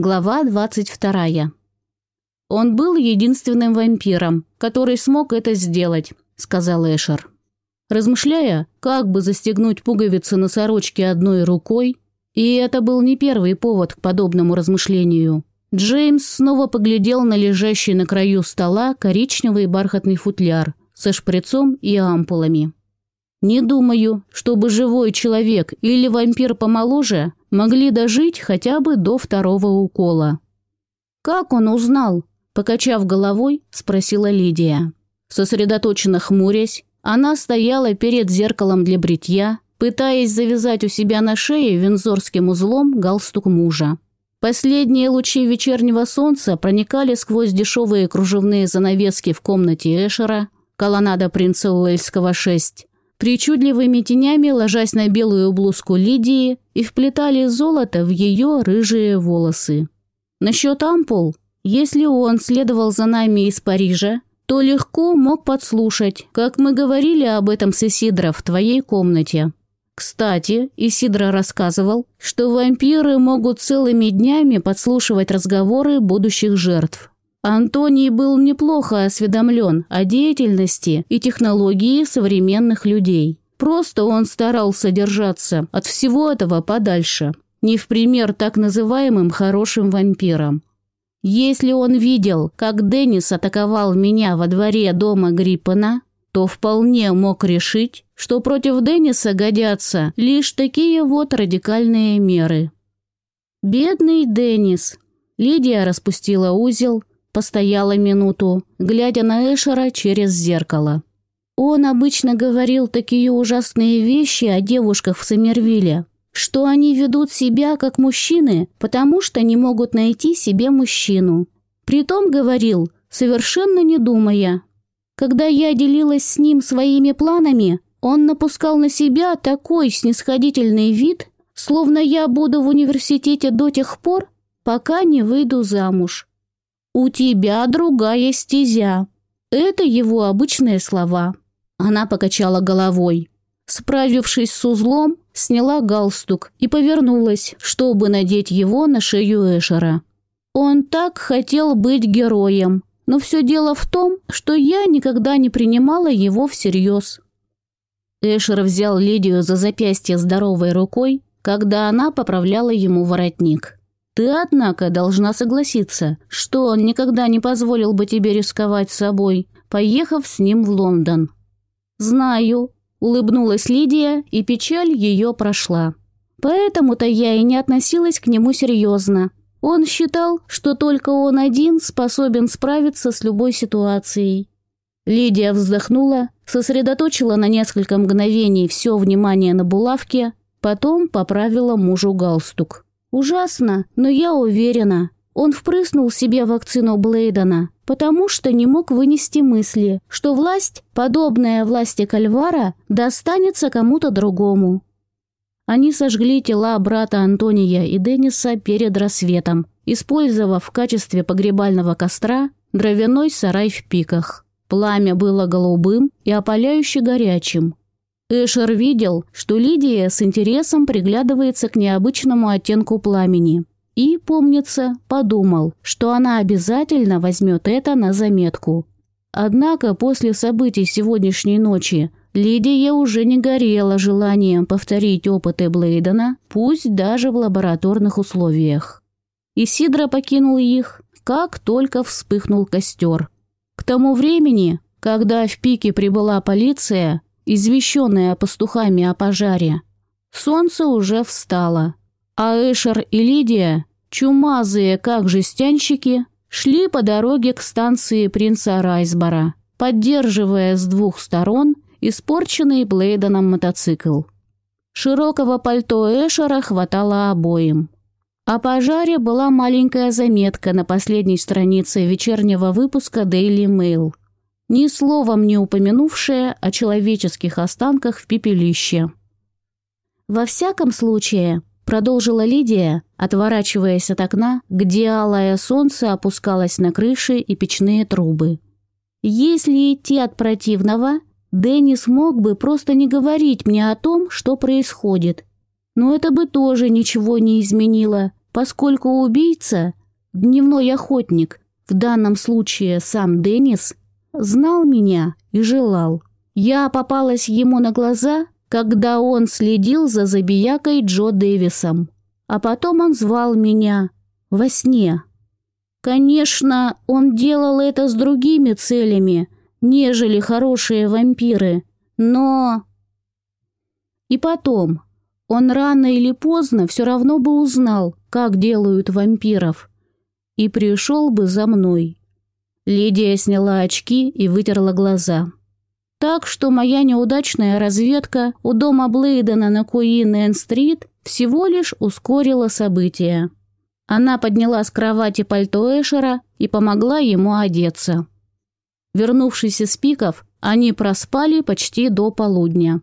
Глава 22. «Он был единственным вампиром, который смог это сделать», – сказал Эшер. Размышляя, как бы застегнуть пуговицы на сорочке одной рукой, и это был не первый повод к подобному размышлению, Джеймс снова поглядел на лежащий на краю стола коричневый бархатный футляр со шприцом и ампулами. «Не думаю, чтобы живой человек или вампир помоложе могли дожить хотя бы до второго укола. «Как он узнал?» – покачав головой, спросила Лидия. Сосредоточенно хмурясь, она стояла перед зеркалом для бритья, пытаясь завязать у себя на шее вензорским узлом галстук мужа. Последние лучи вечернего солнца проникали сквозь дешевые кружевные занавески в комнате Эшера, колоннада принца Уэльского 6, причудливыми тенями ложась на белую блузку Лидии и вплетали золото в ее рыжие волосы. Насчет ампул, если он следовал за нами из Парижа, то легко мог подслушать, как мы говорили об этом с Исидро в твоей комнате. Кстати, Исидро рассказывал, что вампиры могут целыми днями подслушивать разговоры будущих жертв. Антоний был неплохо осведомлен о деятельности и технологии современных людей. Просто он старался держаться от всего этого подальше, не в пример так называемым хорошим вампирам. Если он видел, как Деннис атаковал меня во дворе дома Гриппена, то вполне мог решить, что против Денниса годятся лишь такие вот радикальные меры. Бедный Деннис. Лидия распустила узел, Постояла минуту, глядя на Эшера через зеркало. Он обычно говорил такие ужасные вещи о девушках в Сомервилле, что они ведут себя как мужчины, потому что не могут найти себе мужчину. Притом говорил, совершенно не думая. Когда я делилась с ним своими планами, он напускал на себя такой снисходительный вид, словно я буду в университете до тех пор, пока не выйду замуж. «У тебя другая стезя». Это его обычные слова. Она покачала головой. Справившись с узлом, сняла галстук и повернулась, чтобы надеть его на шею Эшера. Он так хотел быть героем, но все дело в том, что я никогда не принимала его всерьез. Эшер взял Лидию за запястье здоровой рукой, когда она поправляла ему воротник. Ты, однако, должна согласиться, что он никогда не позволил бы тебе рисковать собой, поехав с ним в Лондон. Знаю, улыбнулась Лидия, и печаль ее прошла. Поэтому-то я и не относилась к нему серьезно. Он считал, что только он один способен справиться с любой ситуацией. Лидия вздохнула, сосредоточила на несколько мгновений все внимание на булавке, потом поправила мужу галстук. Ужасно, но я уверена. Он впрыснул себе вакцину Блейдена, потому что не мог вынести мысли, что власть, подобная власти Кальвара, достанется кому-то другому. Они сожгли тела брата Антония и Денниса перед рассветом, использовав в качестве погребального костра дровяной сарай в пиках. Пламя было голубым и опаляюще горячим, Эшер видел, что Лидия с интересом приглядывается к необычному оттенку пламени. И, помнится, подумал, что она обязательно возьмет это на заметку. Однако после событий сегодняшней ночи Лидия уже не горела желанием повторить опыты Блейдена, пусть даже в лабораторных условиях. Исидра покинул их, как только вспыхнул костер. К тому времени, когда в пике прибыла полиция, извещенная пастухами о пожаре. Солнце уже встало, а Эшер и Лидия, чумазые как жестянщики, шли по дороге к станции принца Райсбора, поддерживая с двух сторон испорченный Блейденом мотоцикл. Широкого пальто Эшера хватало обоим. О пожаре была маленькая заметка на последней странице вечернего выпуска Daily Mail – ни словом не упомянувшая о человеческих останках в пепелище. «Во всяком случае», — продолжила Лидия, отворачиваясь от окна, где алое солнце опускалось на крыши и печные трубы. «Если идти от противного, Деннис мог бы просто не говорить мне о том, что происходит. Но это бы тоже ничего не изменило, поскольку убийца, дневной охотник, в данном случае сам Деннис, знал меня и желал. Я попалась ему на глаза, когда он следил за забиякой Джо Дэвисом. А потом он звал меня во сне. Конечно, он делал это с другими целями, нежели хорошие вампиры, но... И потом, он рано или поздно все равно бы узнал, как делают вампиров, и пришел бы за мной. Лидия сняла очки и вытерла глаза. Так что моя неудачная разведка у дома Блейдена на Куин-Энн-стрит всего лишь ускорила события. Она подняла с кровати пальто Эшера и помогла ему одеться. Вернувшись из пиков, они проспали почти до полудня.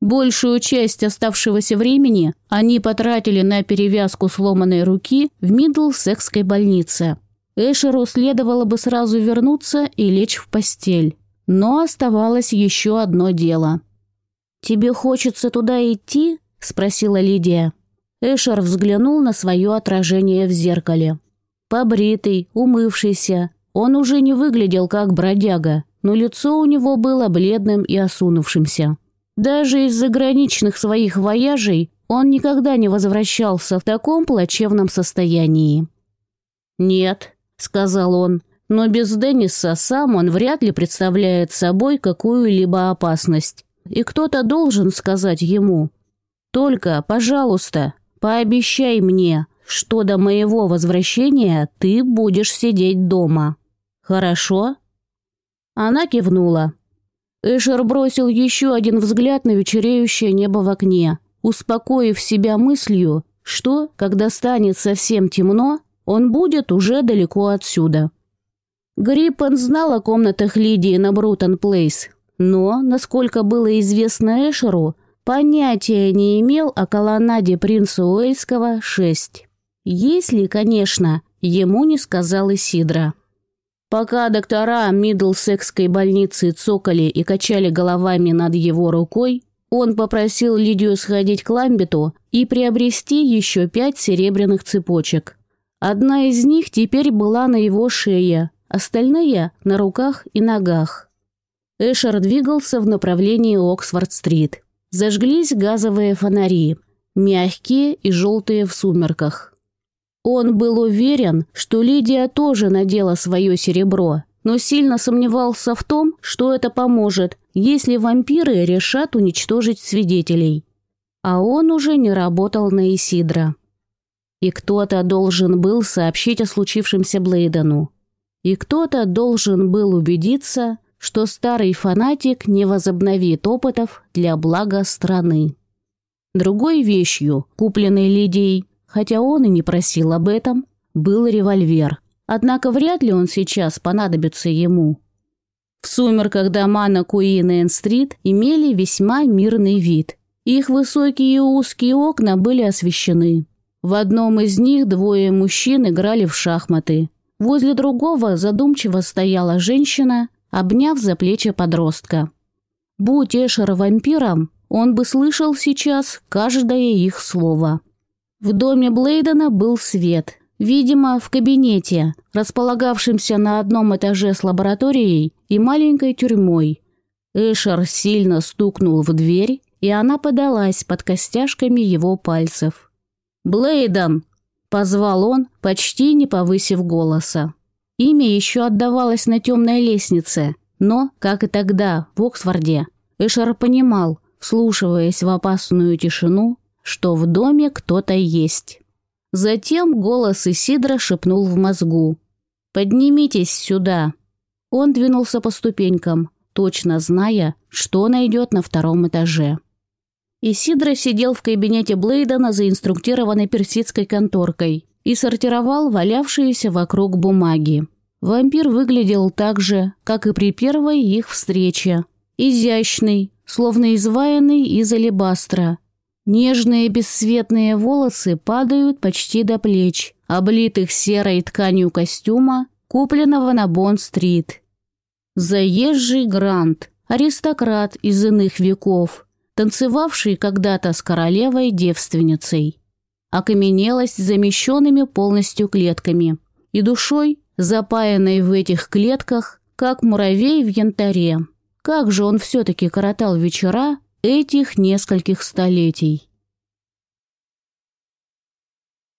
Большую часть оставшегося времени они потратили на перевязку сломанной руки в Мидлсекской больнице. Эшеру следовало бы сразу вернуться и лечь в постель. Но оставалось еще одно дело. «Тебе хочется туда идти?» – спросила Лидия. Эшер взглянул на свое отражение в зеркале. Побритый, умывшийся, он уже не выглядел как бродяга, но лицо у него было бледным и осунувшимся. Даже из заграничных своих вояжей он никогда не возвращался в таком плачевном состоянии. «Нет», — сказал он, — «но без Денниса сам он вряд ли представляет собой какую-либо опасность. И кто-то должен сказать ему. Только, пожалуйста, Пообещай мне, что до моего возвращения ты будешь сидеть дома. Хорошо?» Она кивнула. Эшер бросил еще один взгляд на вечереющее небо в окне, успокоив себя мыслью, что, когда станет совсем темно, он будет уже далеко отсюда. Гриппен знал о комнатах Лидии на Брутон-Плейс, но, насколько было известно Эшеру, Понятия не имел о колоннаде принца Уэльского 6. Если, конечно, ему не сказал Исидра. Пока доктора Мидлсекской больницы цокали и качали головами над его рукой, он попросил Лидию сходить к Ламбету и приобрести еще пять серебряных цепочек. Одна из них теперь была на его шее, остальные – на руках и ногах. Эшер двигался в направлении Оксфорд-стрит. Зажглись газовые фонари, мягкие и желтые в сумерках. Он был уверен, что Лидия тоже надела свое серебро, но сильно сомневался в том, что это поможет, если вампиры решат уничтожить свидетелей. А он уже не работал на Исидра. И кто-то должен был сообщить о случившемся Блейдену. И кто-то должен был убедиться, что старый фанатик не возобновит опытов для блага страны. Другой вещью, купленной Лидией, хотя он и не просил об этом, был револьвер. Однако вряд ли он сейчас понадобится ему. В сумерках дома на Куин-Энн-стрит имели весьма мирный вид. Их высокие и узкие окна были освещены. В одном из них двое мужчин играли в шахматы. Возле другого задумчиво стояла женщина обняв за плечи подростка. Будь Эшер вампиром, он бы слышал сейчас каждое их слово. В доме Блейдена был свет, видимо, в кабинете, располагавшемся на одном этаже с лабораторией и маленькой тюрьмой. Эшер сильно стукнул в дверь, и она подалась под костяшками его пальцев. «Блейден!» – позвал он, почти не повысив голоса. Имя еще отдавалось на темной лестнице, но, как и тогда, в Оксфорде, Эшер понимал, вслушиваясь в опасную тишину, что в доме кто-то есть. Затем голос Исидра шепнул в мозгу. «Поднимитесь сюда!» Он двинулся по ступенькам, точно зная, что найдет на втором этаже. Исидра сидел в кабинете Блейдена за инструктированной персидской конторкой и сортировал валявшиеся вокруг бумаги. Вампир выглядел так же, как и при первой их встрече. Изящный, словно изваянный из алебастра. Нежные бесцветные волосы падают почти до плеч, облитых серой тканью костюма, купленного на Бонн-стрит. Заезжий Грант, аристократ из иных веков, танцевавший когда-то с королевой-девственницей. окаменелость замещенными полностью клетками. И душой, запаянной в этих клетках, как муравей в янтаре. Как же он все-таки коротал вечера этих нескольких столетий.